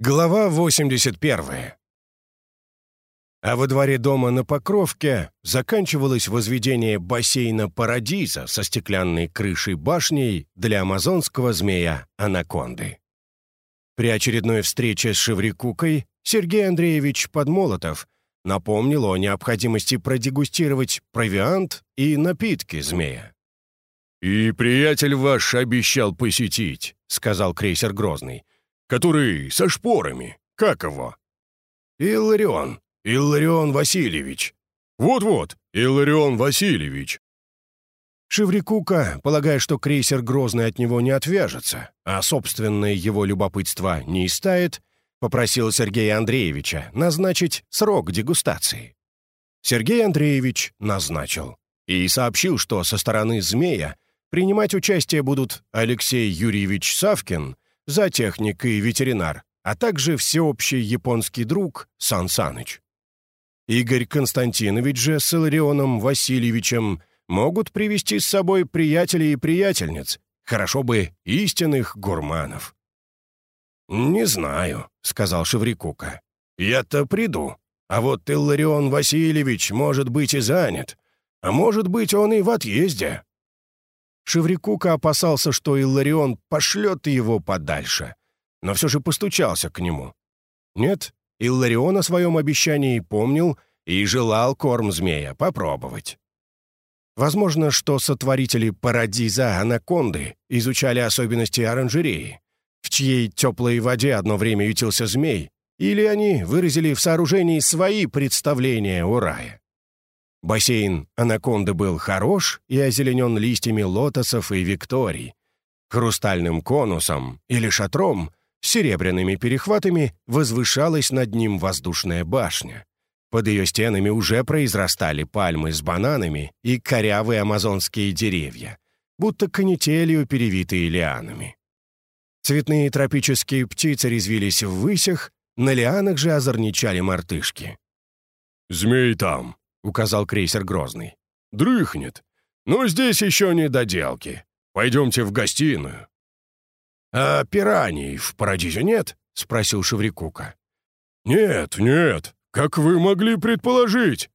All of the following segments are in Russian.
Глава 81. А во дворе дома на Покровке заканчивалось возведение бассейна «Парадиза» со стеклянной крышей башней для амазонского змея «Анаконды». При очередной встрече с Шеврикукой Сергей Андреевич Подмолотов напомнил о необходимости продегустировать провиант и напитки змея. «И приятель ваш обещал посетить», — сказал крейсер Грозный который со шпорами. Как его?» «Илларион. Илларион Васильевич». «Вот-вот, Илларион Васильевич». Шеврикука, полагая, что крейсер Грозный от него не отвяжется, а собственное его любопытство не истает, попросил Сергея Андреевича назначить срок дегустации. Сергей Андреевич назначил и сообщил, что со стороны «Змея» принимать участие будут Алексей Юрьевич Савкин зоотехник и ветеринар, а также всеобщий японский друг Сан Саныч. Игорь Константинович же с Иларионом Васильевичем могут привести с собой приятелей и приятельниц, хорошо бы истинных гурманов. «Не знаю», — сказал Шеврикука. «Я-то приду, а вот Илларион Васильевич может быть и занят, а может быть он и в отъезде». Шеврикука опасался, что Илларион пошлет его подальше, но все же постучался к нему. Нет, Илларион о своем обещании помнил и желал корм змея попробовать. Возможно, что сотворители парадиза анаконды изучали особенности оранжереи, в чьей теплой воде одно время ютился змей, или они выразили в сооружении свои представления о рае. Бассейн «Анаконда» был хорош и озеленен листьями лотосов и викторий. Хрустальным конусом или шатром с серебряными перехватами возвышалась над ним воздушная башня. Под ее стенами уже произрастали пальмы с бананами и корявые амазонские деревья, будто канителью перевитые лианами. Цветные тропические птицы резвились в высях, на лианах же озорничали мартышки. «Змей там!» Указал крейсер Грозный. «Дрыхнет. Но здесь еще не доделки. Пойдемте в гостиную». «А пираний в Парадизе нет?» — спросил Шеврикука. «Нет, нет. Как вы могли предположить?»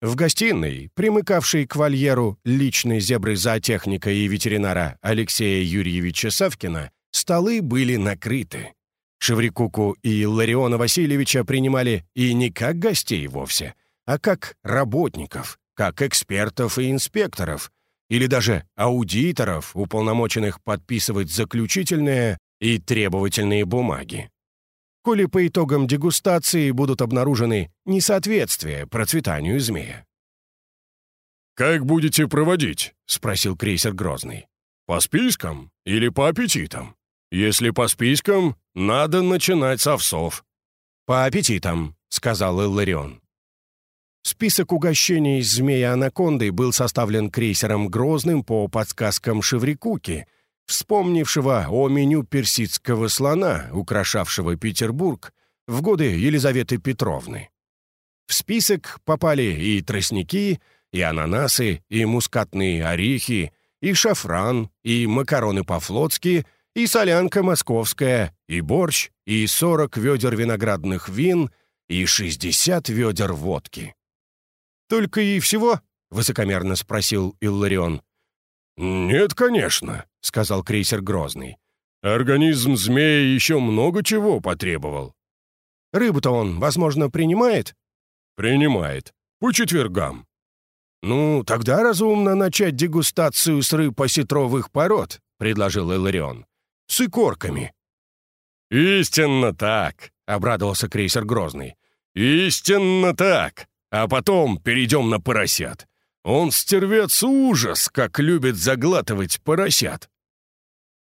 В гостиной, примыкавшей к вольеру личной зебры зоотехника и ветеринара Алексея Юрьевича Савкина, столы были накрыты. Шеврикуку и Лариона Васильевича принимали и не как гостей вовсе, а как работников, как экспертов и инспекторов, или даже аудиторов, уполномоченных подписывать заключительные и требовательные бумаги. Коли по итогам дегустации будут обнаружены несоответствия процветанию змея. «Как будете проводить?» — спросил крейсер Грозный. «По спискам или по аппетитам? Если по спискам, надо начинать с овсов». «По аппетитам», — сказал Илларион. Список угощений змея-анаконды был составлен крейсером Грозным по подсказкам Шеврикуки, вспомнившего о меню персидского слона, украшавшего Петербург в годы Елизаветы Петровны. В список попали и тростники, и ананасы, и мускатные орехи, и шафран, и макароны по-флотски, и солянка московская, и борщ, и 40 ведер виноградных вин, и 60 ведер водки. «Только и всего?» — высокомерно спросил Илларион. «Нет, конечно», — сказал крейсер Грозный. «Организм змея еще много чего потребовал». «Рыбу-то он, возможно, принимает?» «Принимает. По четвергам». «Ну, тогда разумно начать дегустацию с рыб осетровых пород», — предложил Илларион. «С икорками». «Истинно так», — обрадовался крейсер Грозный. «Истинно так. А потом перейдем на поросят. Он стервец ужас, как любит заглатывать поросят.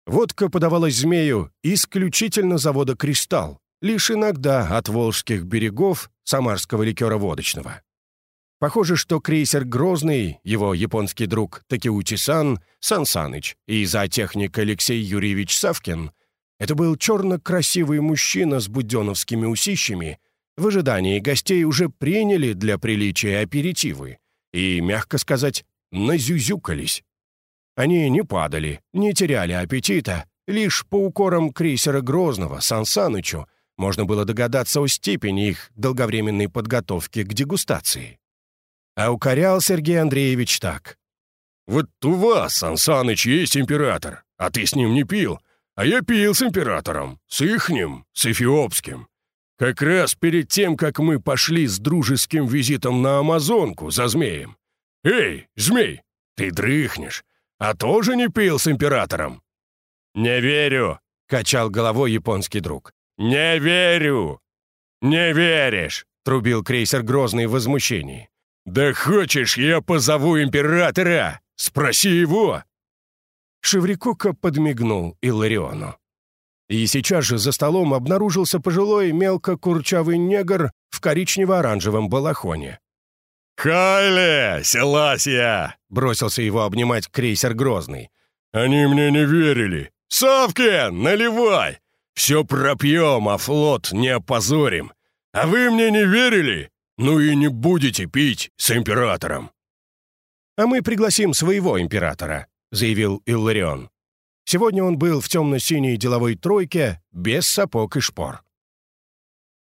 Водка подавалась змею исключительно завода «Кристалл», лишь иногда от волжских берегов самарского ликера водочного. Похоже, что крейсер «Грозный», его японский друг Такеути-сан, Сан и зоотехник Алексей Юрьевич Савкин — это был черно-красивый мужчина с буденовскими усищами в ожидании гостей уже приняли для приличия аперитивы и, мягко сказать, назюзюкались. Они не падали, не теряли аппетита, Лишь по укорам крейсера Грозного Сан Санычу можно было догадаться о степени их долговременной подготовки к дегустации. А укорял Сергей Андреевич так. «Вот у вас, Сан Саныч, есть император, а ты с ним не пил, а я пил с императором, с ихним, с эфиопским. Как раз перед тем, как мы пошли с дружеским визитом на Амазонку за змеем. Эй, змей, ты дрыхнешь, а тоже не пил с императором?» «Не верю!» — качал головой японский друг. «Не верю!» «Не веришь!» — трубил крейсер Грозный в возмущении. «Да хочешь, я позову императора? Спроси его!» Шеврикука подмигнул Иллариону. И сейчас же за столом обнаружился пожилой мелко-курчавый негр в коричнево-оранжевом балахоне. «Хайле, Селасия!» — бросился его обнимать крейсер Грозный. «Они мне не верили. Савкин, наливай! Все пропьем, а флот не опозорим. А вы мне не верили? Ну и не будете пить с императором». «А мы пригласим своего императора», — заявил Илларион. Сегодня он был в темно-синей деловой тройке, без сапог и шпор.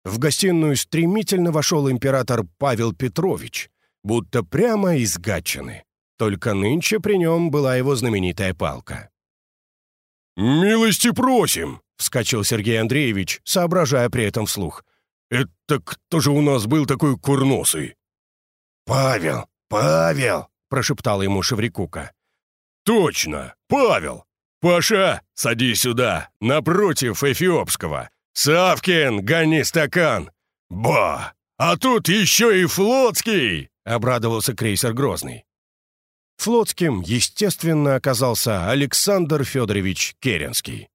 В гостиную стремительно вошел император Павел Петрович, будто прямо из Гатчины. Только нынче при нем была его знаменитая палка. «Милости просим!» — вскочил Сергей Андреевич, соображая при этом вслух. «Это кто же у нас был такой курносый?» «Павел! Павел!» — прошептал ему Шеврикука. «Точно! Павел! Паша, садись сюда, напротив Эфиопского! Савкин, гони стакан! Ба! А тут еще и флотский!» — обрадовался крейсер Грозный. Флотским, естественно, оказался Александр Федорович Керенский.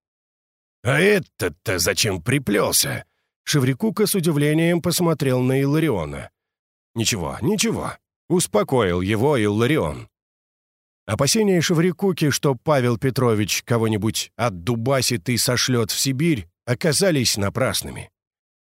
«А этот-то зачем приплелся?» Шеврикука с удивлением посмотрел на Иллариона. «Ничего, ничего», — успокоил его Илларион. Опасения Шеврикуки, что Павел Петрович кого-нибудь отдубасит и сошлет в Сибирь, оказались напрасными.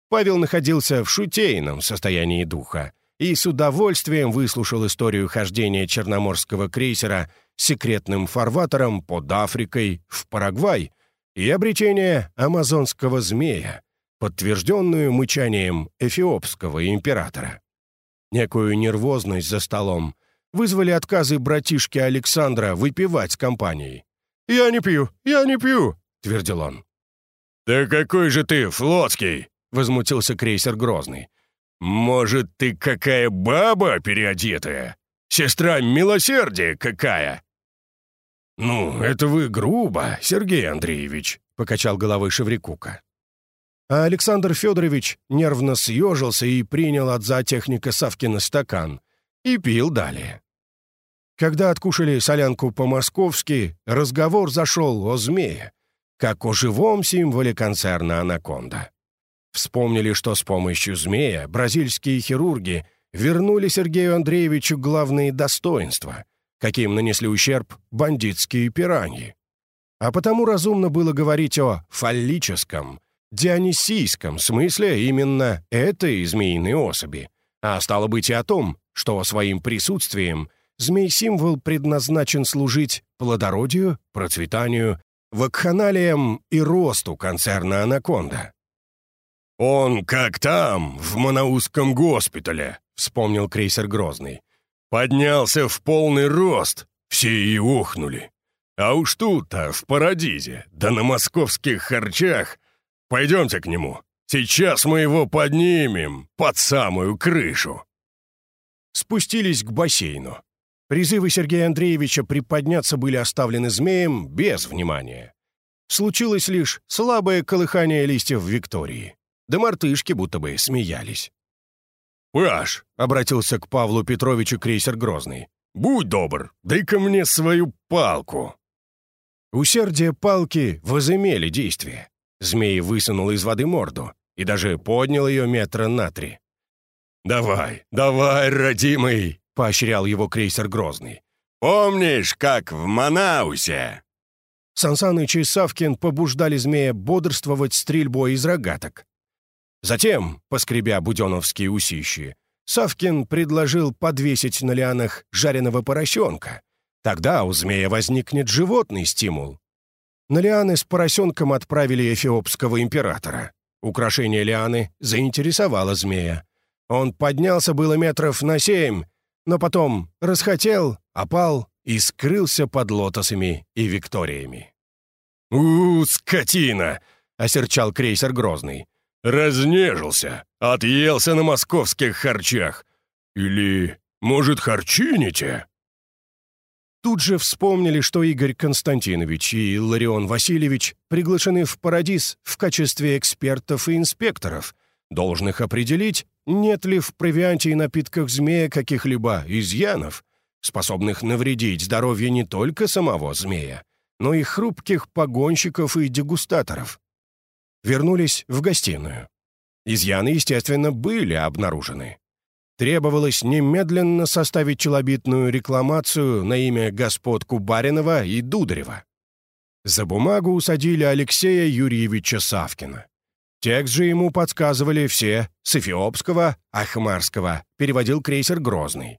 Павел находился в шутейном состоянии духа и с удовольствием выслушал историю хождения черноморского крейсера секретным фарватером под Африкой в Парагвай и обретение амазонского змея, подтвержденную мычанием эфиопского императора. Некую нервозность за столом вызвали отказы братишки Александра выпивать с компанией. «Я не пью, я не пью», — твердил он. «Да какой же ты флотский!» — возмутился крейсер Грозный. «Может, ты какая баба переодетая? Сестра милосердия какая?» «Ну, это вы грубо, Сергей Андреевич», — покачал головой Шеврикука. А Александр Федорович нервно съежился и принял от зоотехника Савкина стакан и пил далее. Когда откушали солянку по-московски, разговор зашел о змее, как о живом символе концерна «Анаконда». Вспомнили, что с помощью змея бразильские хирурги вернули Сергею Андреевичу главные достоинства, каким нанесли ущерб бандитские пираньи. А потому разумно было говорить о фаллическом, дионисийском смысле именно этой змеиной особи, а стало быть и о том, что своим присутствием змей-символ предназначен служить плодородию, процветанию, вакханалиям и росту концерна «Анаконда». «Он как там, в Манаузском госпитале», — вспомнил крейсер Грозный. «Поднялся в полный рост, все и ухнули. А уж тут-то, в Парадизе, да на московских харчах. Пойдемте к нему. Сейчас мы его поднимем под самую крышу». Спустились к бассейну. Призывы Сергея Андреевича приподняться были оставлены змеем без внимания. Случилось лишь слабое колыхание листьев Виктории да мартышки будто бы смеялись. «Паш!» — обратился к Павлу Петровичу крейсер Грозный. «Будь добр, дай-ка мне свою палку!» Усердие палки возымели действие. Змей высунул из воды морду и даже поднял ее метра на три. «Давай, давай, родимый!» — поощрял его крейсер Грозный. «Помнишь, как в Манаусе?» Сансаныч и Савкин побуждали змея бодрствовать стрельбой из рогаток. Затем, поскребя буденовские усищи, Савкин предложил подвесить на лианах жареного поросенка. Тогда у змея возникнет животный стимул. На лианы с поросенком отправили эфиопского императора. Украшение лианы заинтересовало змея. Он поднялся было метров на семь, но потом расхотел, опал и скрылся под лотосами и викториями. «У, скотина!» — осерчал крейсер Грозный. «Разнежился, отъелся на московских харчах. Или, может, харчините?» Тут же вспомнили, что Игорь Константинович и Ларион Васильевич приглашены в «Парадис» в качестве экспертов и инспекторов, должных определить, нет ли в провианте и напитках змея каких-либо изъянов, способных навредить здоровью не только самого змея, но и хрупких погонщиков и дегустаторов. Вернулись в гостиную. Изъяны, естественно, были обнаружены. Требовалось немедленно составить челобитную рекламацию на имя господ Кубаринова и Дударева. За бумагу усадили Алексея Юрьевича Савкина. Текст же ему подсказывали все с эфиопского, ахмарского, переводил крейсер Грозный.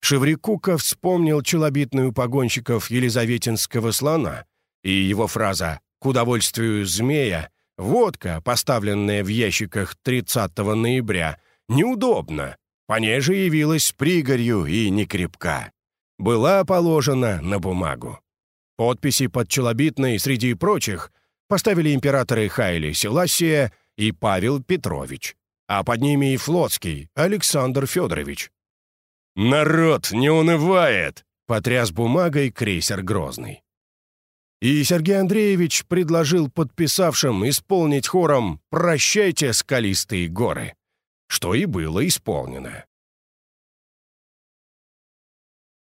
Шеврикука вспомнил челобитную погонщиков Елизаветинского слона, и его фраза «к удовольствию змея» водка, поставленная в ящиках 30 ноября, неудобна, понеже явилась пригорью и некрепка. Была положена на бумагу. Подписи под челобитной среди прочих поставили императоры Хайли Селасия и Павел Петрович, а под ними и флотский Александр Федорович. «Народ не унывает!» — потряс бумагой крейсер Грозный. И Сергей Андреевич предложил подписавшим исполнить хором «Прощайте, скалистые горы», что и было исполнено.